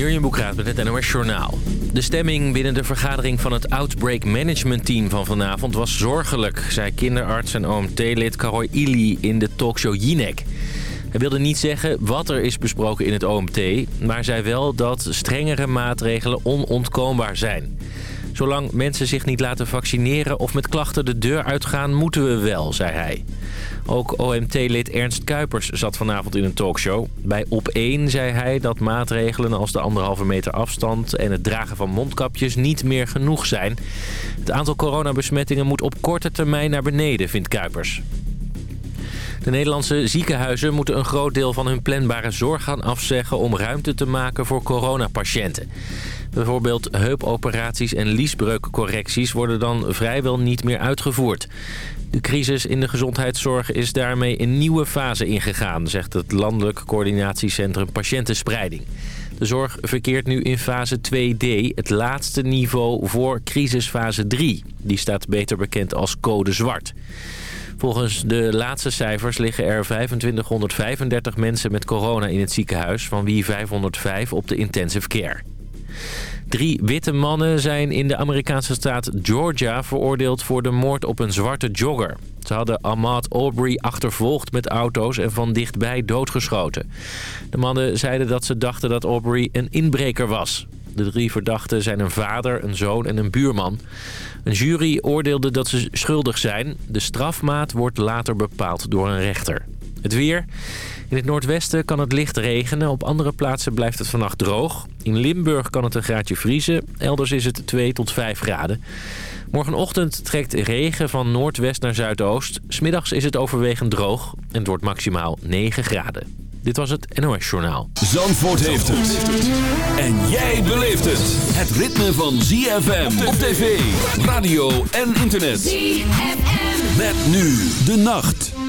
Jurjen Boekraat met het NOS Journaal. De stemming binnen de vergadering van het Outbreak Management Team van vanavond was zorgelijk... zei kinderarts en OMT-lid Karoy Ili in de talkshow Jinek. Hij wilde niet zeggen wat er is besproken in het OMT... maar zei wel dat strengere maatregelen onontkoombaar zijn. Zolang mensen zich niet laten vaccineren of met klachten de deur uitgaan, moeten we wel, zei hij. Ook OMT-lid Ernst Kuipers zat vanavond in een talkshow. Bij Op1 zei hij dat maatregelen als de anderhalve meter afstand en het dragen van mondkapjes niet meer genoeg zijn. Het aantal coronabesmettingen moet op korte termijn naar beneden, vindt Kuipers. De Nederlandse ziekenhuizen moeten een groot deel van hun planbare zorg gaan afzeggen... om ruimte te maken voor coronapatiënten. Bijvoorbeeld heupoperaties en liesbreukcorrecties worden dan vrijwel niet meer uitgevoerd. De crisis in de gezondheidszorg is daarmee een nieuwe fase ingegaan... zegt het Landelijk Coördinatiecentrum Patiëntenspreiding. De zorg verkeert nu in fase 2D, het laatste niveau voor crisisfase 3. Die staat beter bekend als code zwart. Volgens de laatste cijfers liggen er 2535 mensen met corona in het ziekenhuis... van wie 505 op de intensive care. Drie witte mannen zijn in de Amerikaanse staat Georgia veroordeeld voor de moord op een zwarte jogger. Ze hadden Ahmad Aubrey achtervolgd met auto's en van dichtbij doodgeschoten. De mannen zeiden dat ze dachten dat Aubrey een inbreker was. De drie verdachten zijn een vader, een zoon en een buurman. Een jury oordeelde dat ze schuldig zijn. De strafmaat wordt later bepaald door een rechter. Het weer. In het noordwesten kan het licht regenen. Op andere plaatsen blijft het vannacht droog. In Limburg kan het een graadje vriezen. Elders is het 2 tot 5 graden. Morgenochtend trekt regen van noordwest naar zuidoost. Smiddags is het overwegend droog en het wordt maximaal 9 graden. Dit was het NOS Journaal. Zandvoort heeft het. En jij beleeft het. Het ritme van ZFM op tv, radio en internet. ZFM. Met nu de nacht.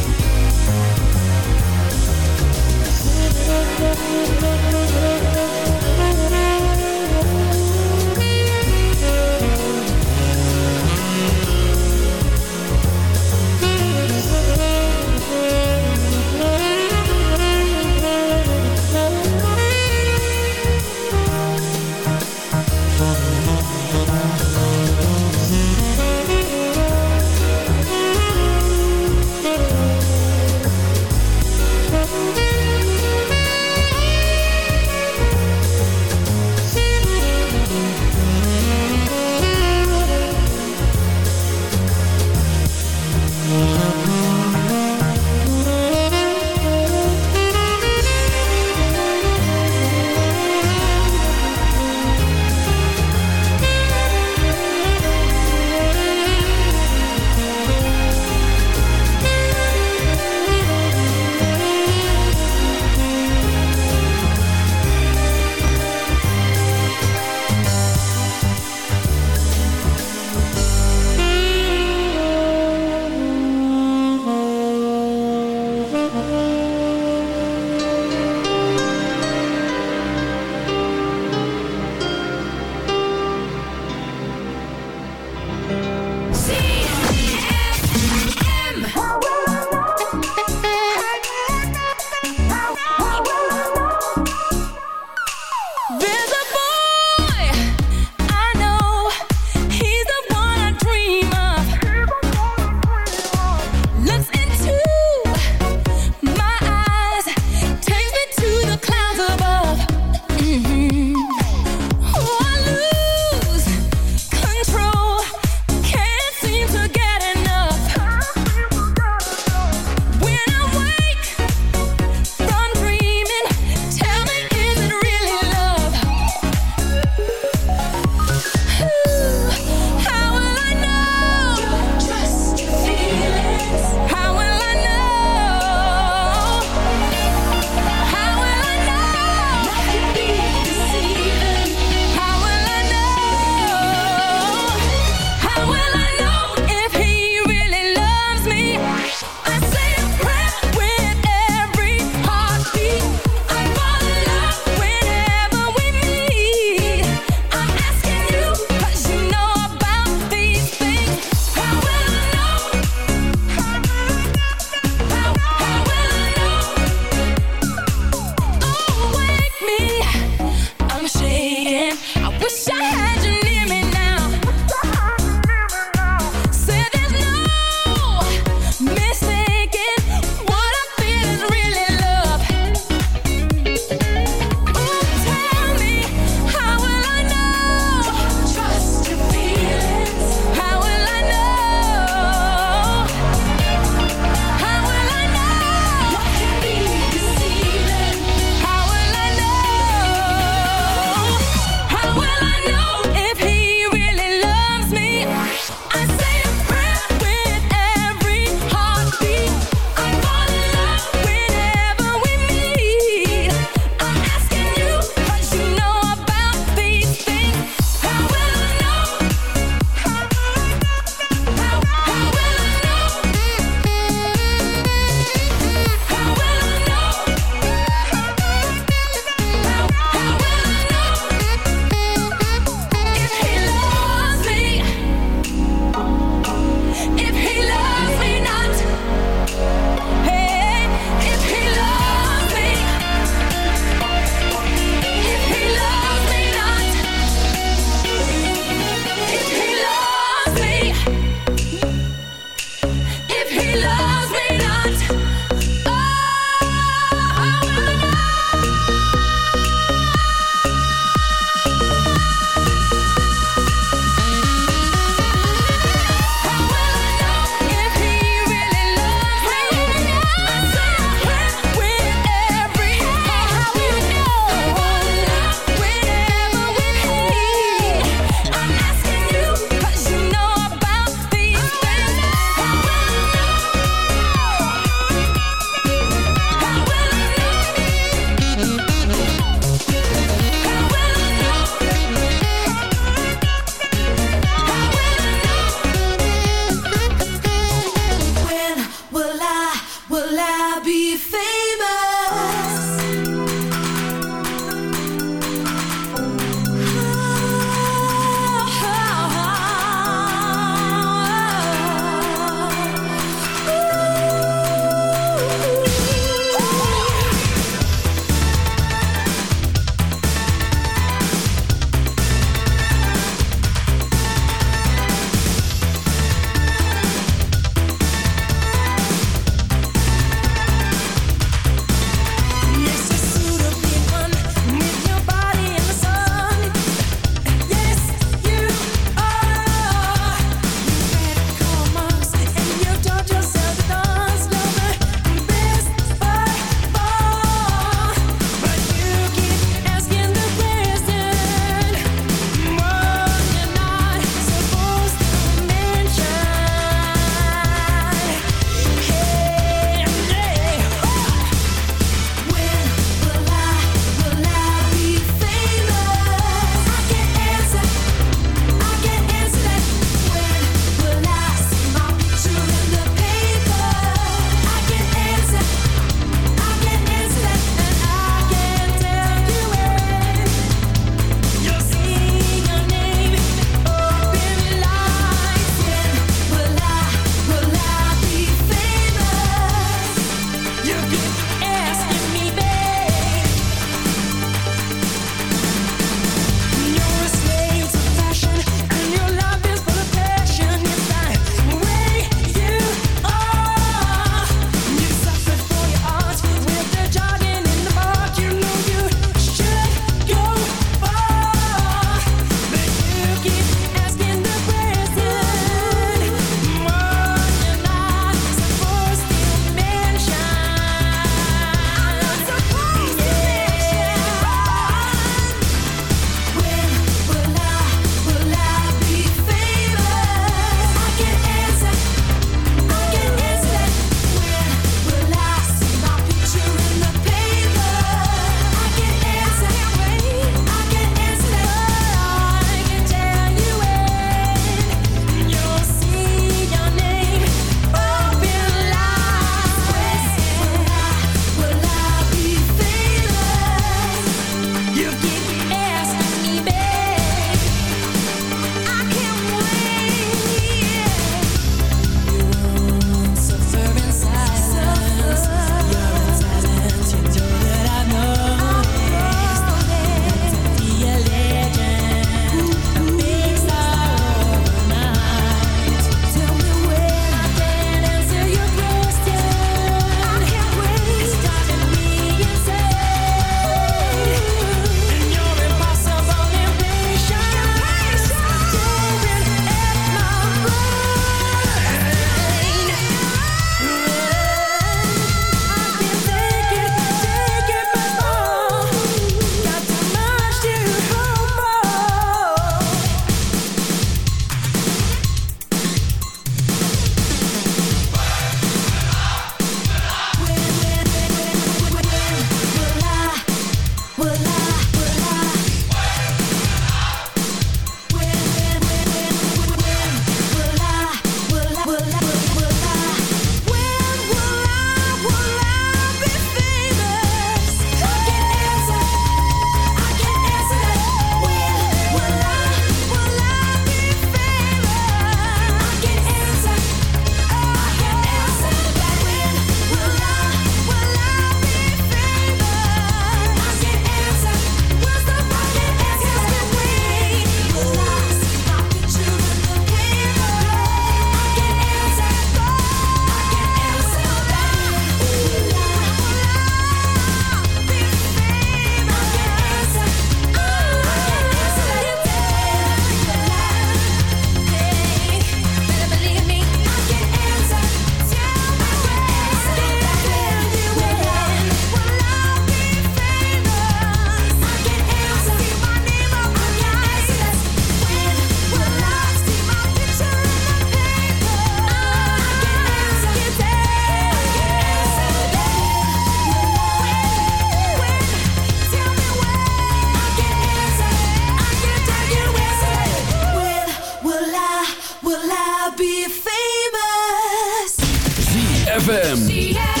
ZFM.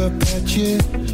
Up at you.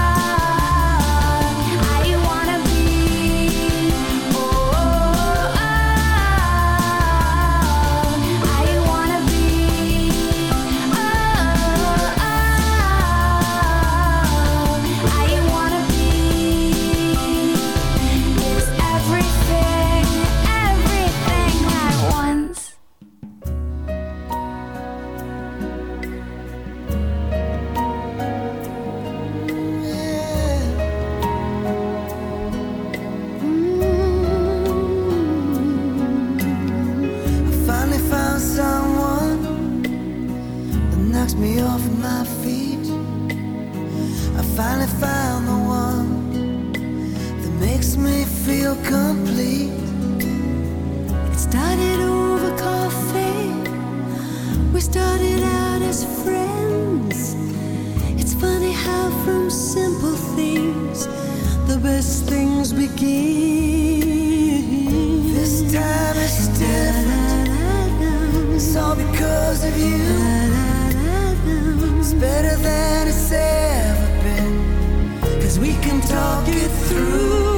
found the one that makes me feel complete. It started over coffee. We started out as friends. It's funny how from simple things the best things begin. This time is different. It's all because of you. It's better than it said can talk it through.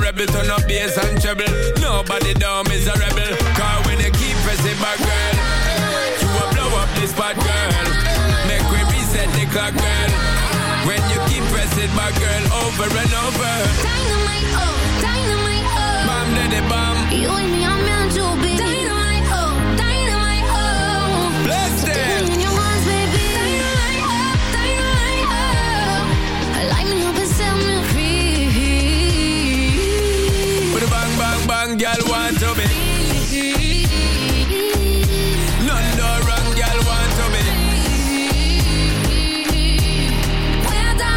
rebel, to no bass and treble. Nobody down is a rebel. Cause when you keep pressing back, girl, you will blow up this bad girl. Make we reset the clock, girl. When you keep pressing back, girl, over and over. Dynamite, oh, dynamite, oh. Bam, daddy, bam. You and me I'm meant to be. Dynamite, oh, dynamite, oh. Bless them. Oh, oh. Lightning girl want to be. None no wrong girl want to be.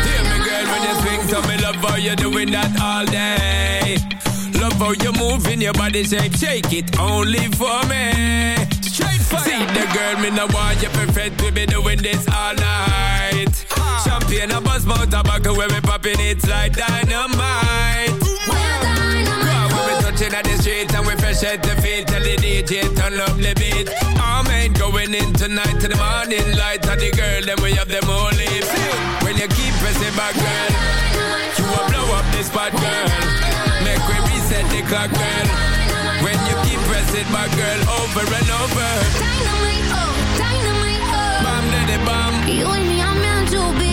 Hear me girl when you swing to me, love how you doing that all day. Love how you moving your body shape, shake it only for me. Straight fire. See the girl, me no want you perfect, we be doing this all night. Champion a buzz, mouth tobacco, where we popping it like dynamite when we touching at the street and we fresh at the feet, tell the DJ turn up the beat. All men going in tonight to the morning light, and the girl then we have them all live. When you keep pressing back, girl, you will blow up this spot, girl. Make we reset the clock, girl. When you keep pressing back, girl, over and over. Dynamite, oh, dynamite, oh. Bam, daddy, bam. You and me are meant to be.